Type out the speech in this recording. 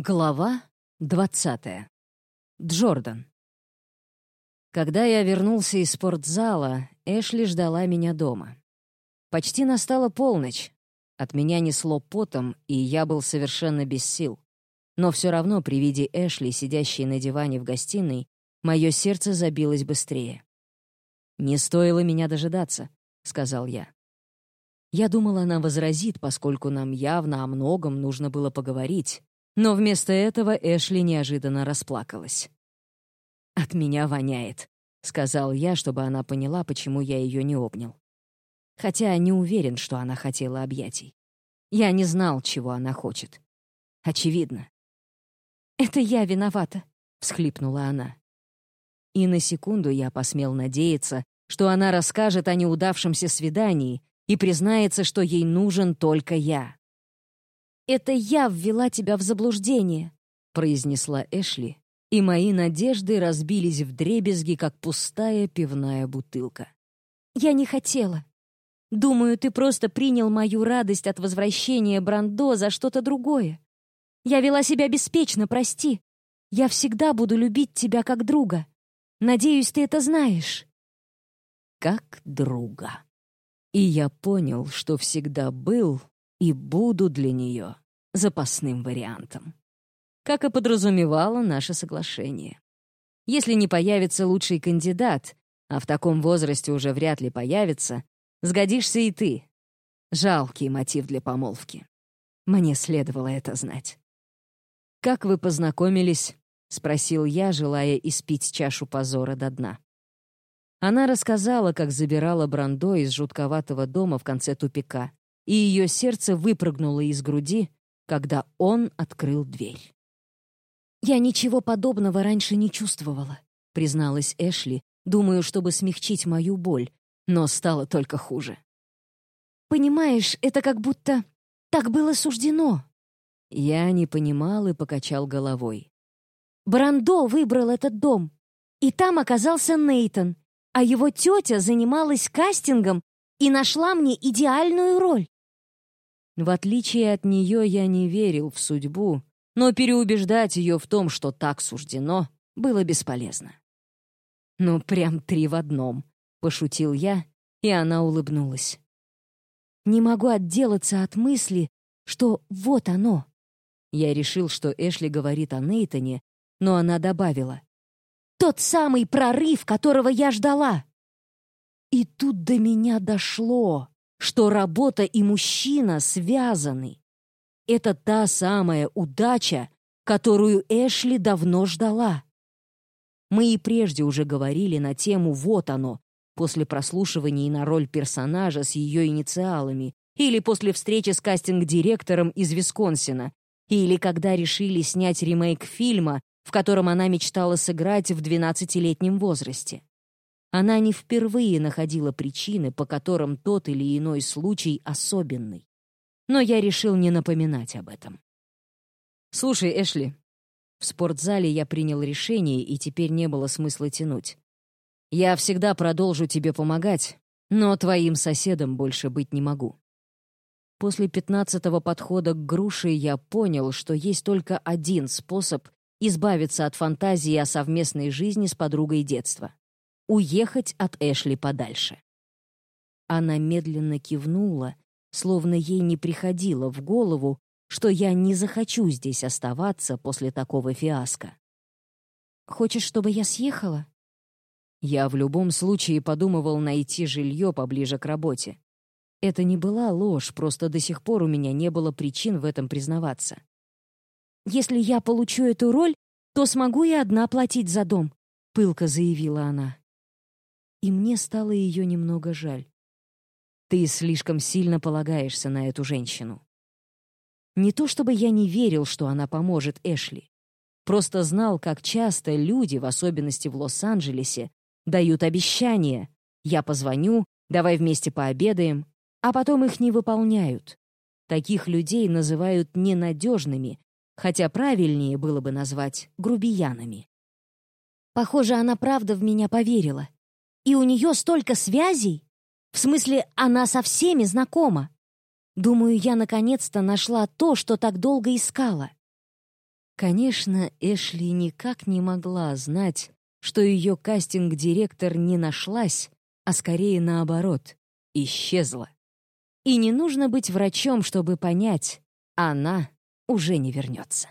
Глава двадцатая. Джордан. Когда я вернулся из спортзала, Эшли ждала меня дома. Почти настала полночь. От меня несло потом, и я был совершенно без сил. Но все равно при виде Эшли, сидящей на диване в гостиной, мое сердце забилось быстрее. «Не стоило меня дожидаться», — сказал я. Я думал, она возразит, поскольку нам явно о многом нужно было поговорить, но вместо этого Эшли неожиданно расплакалась. «От меня воняет», — сказал я, чтобы она поняла, почему я ее не обнял. Хотя не уверен, что она хотела объятий. Я не знал, чего она хочет. Очевидно. «Это я виновата», — всхлипнула она. И на секунду я посмел надеяться, что она расскажет о неудавшемся свидании и признается, что ей нужен только я. «Это я ввела тебя в заблуждение», — произнесла Эшли, и мои надежды разбились в дребезги, как пустая пивная бутылка. «Я не хотела. Думаю, ты просто принял мою радость от возвращения Брандо за что-то другое. Я вела себя беспечно, прости. Я всегда буду любить тебя как друга. Надеюсь, ты это знаешь». «Как друга». И я понял, что всегда был и буду для нее запасным вариантом. Как и подразумевало наше соглашение. Если не появится лучший кандидат, а в таком возрасте уже вряд ли появится, сгодишься и ты. Жалкий мотив для помолвки. Мне следовало это знать. «Как вы познакомились?» — спросил я, желая испить чашу позора до дна. Она рассказала, как забирала Брандо из жутковатого дома в конце тупика, и ее сердце выпрыгнуло из груди, когда он открыл дверь. «Я ничего подобного раньше не чувствовала», — призналась Эшли, думаю, чтобы смягчить мою боль, но стало только хуже. «Понимаешь, это как будто так было суждено». Я не понимал и покачал головой. Брандо выбрал этот дом, и там оказался Нейтон, а его тетя занималась кастингом и нашла мне идеальную роль. В отличие от нее я не верил в судьбу, но переубеждать ее в том, что так суждено, было бесполезно. «Ну, прям три в одном», — пошутил я, и она улыбнулась. «Не могу отделаться от мысли, что вот оно». Я решил, что Эшли говорит о Нейтоне, но она добавила. «Тот самый прорыв, которого я ждала!» И тут до меня дошло что работа и мужчина связаны. Это та самая удача, которую Эшли давно ждала. Мы и прежде уже говорили на тему «Вот оно», после прослушивания на роль персонажа с ее инициалами, или после встречи с кастинг-директором из Висконсина, или когда решили снять ремейк фильма, в котором она мечтала сыграть в 12-летнем возрасте. Она не впервые находила причины, по которым тот или иной случай особенный. Но я решил не напоминать об этом. «Слушай, Эшли, в спортзале я принял решение, и теперь не было смысла тянуть. Я всегда продолжу тебе помогать, но твоим соседом больше быть не могу». После пятнадцатого подхода к груше я понял, что есть только один способ избавиться от фантазии о совместной жизни с подругой детства уехать от Эшли подальше. Она медленно кивнула, словно ей не приходило в голову, что я не захочу здесь оставаться после такого фиаско. «Хочешь, чтобы я съехала?» Я в любом случае подумывал найти жилье поближе к работе. Это не была ложь, просто до сих пор у меня не было причин в этом признаваться. «Если я получу эту роль, то смогу и одна платить за дом», — пылко заявила она и мне стало ее немного жаль. Ты слишком сильно полагаешься на эту женщину. Не то чтобы я не верил, что она поможет Эшли. Просто знал, как часто люди, в особенности в Лос-Анджелесе, дают обещания. Я позвоню, давай вместе пообедаем, а потом их не выполняют. Таких людей называют ненадежными, хотя правильнее было бы назвать грубиянами. Похоже, она правда в меня поверила. И у нее столько связей. В смысле, она со всеми знакома. Думаю, я наконец-то нашла то, что так долго искала. Конечно, Эшли никак не могла знать, что ее кастинг-директор не нашлась, а скорее наоборот, исчезла. И не нужно быть врачом, чтобы понять, она уже не вернется.